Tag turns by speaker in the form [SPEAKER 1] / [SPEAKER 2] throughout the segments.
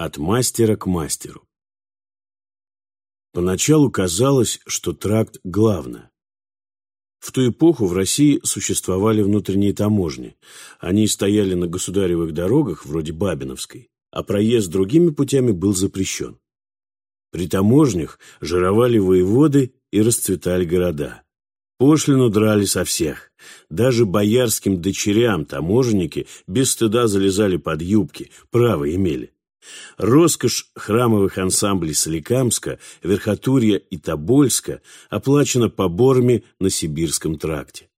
[SPEAKER 1] От мастера к мастеру. Поначалу казалось, что тракт главное. В ту эпоху в России существовали внутренние таможни. Они стояли на государевых дорогах, вроде Бабиновской, а проезд другими путями был запрещен. При таможнях жировали воеводы и расцветали города. Пошлину драли со всех. Даже боярским дочерям таможенники без стыда залезали под юбки, право имели. Роскошь храмовых ансамблей Соликамска, Верхотурья и Тобольска оплачена поборами на Сибирском тракте.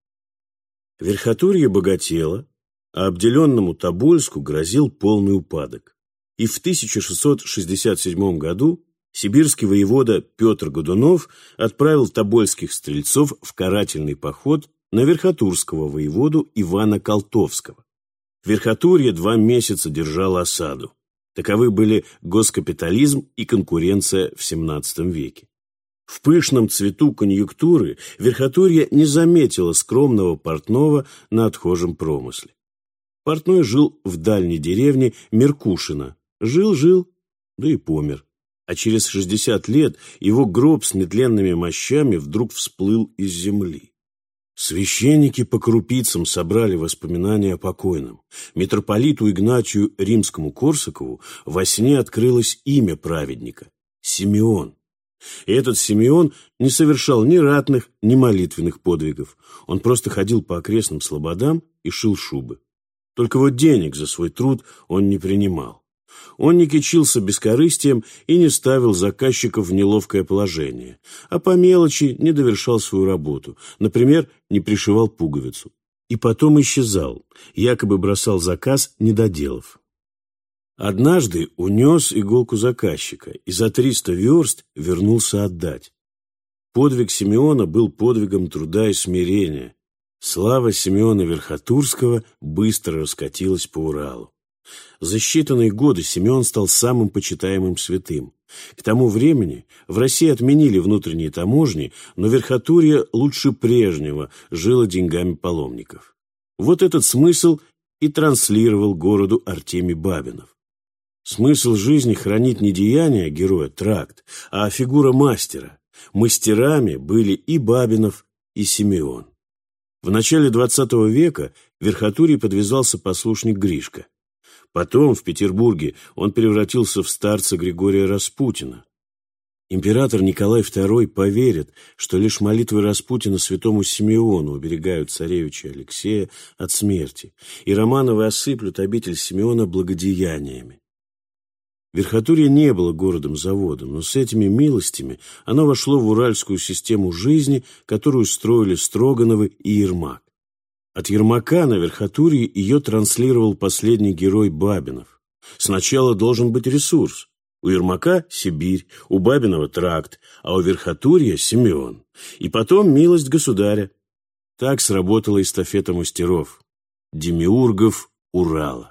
[SPEAKER 1] Верхотурье богатело, а обделенному Тобольску грозил полный упадок. И в 1667 году сибирский воевода Петр Годунов отправил тобольских стрельцов в карательный поход на Верхотурского воеводу Ивана Колтовского. Верхотурье два месяца держало осаду. Таковы были госкапитализм и конкуренция в XVII веке. В пышном цвету конъюнктуры Верхотурье не заметила скромного портного на отхожем промысле. Портной жил в дальней деревне Меркушино. Жил-жил, да и помер. А через 60 лет его гроб с нетленными мощами вдруг всплыл из земли. Священники по крупицам собрали воспоминания о покойном. Митрополиту Игнатию Римскому-Корсакову во сне открылось имя праведника – Симеон. И этот Симеон не совершал ни ратных, ни молитвенных подвигов. Он просто ходил по окрестным слободам и шил шубы. Только вот денег за свой труд он не принимал. Он не кичился бескорыстием и не ставил заказчиков в неловкое положение, а по мелочи не довершал свою работу, например, не пришивал пуговицу. И потом исчезал, якобы бросал заказ, не доделав. Однажды унес иголку заказчика и за триста верст вернулся отдать. Подвиг Симеона был подвигом труда и смирения. Слава Симеона Верхотурского быстро раскатилась по Уралу. За считанные годы Симеон стал самым почитаемым святым. К тому времени в России отменили внутренние таможни, но Верхотурье лучше прежнего жило деньгами паломников. Вот этот смысл и транслировал городу Артемий Бабинов. Смысл жизни хранить не деяния героя тракт, а фигура мастера. Мастерами были и Бабинов, и Симеон. В начале XX века Верхотурье подвязался послушник Гришка. Потом, в Петербурге, он превратился в старца Григория Распутина. Император Николай II поверит, что лишь молитвы Распутина святому Симеону уберегают царевича Алексея от смерти, и Романовы осыплют обитель Симеона благодеяниями. Верхотурье не было городом-заводом, но с этими милостями оно вошло в уральскую систему жизни, которую строили Строгановы и Ермак. От Ермака на Верхотурье ее транслировал последний герой Бабинов. Сначала должен быть ресурс. У Ермака – Сибирь, у Бабинова – тракт, а у Верхотурья – Симеон. И потом милость государя. Так сработала эстафета мастеров. Демиургов Урала.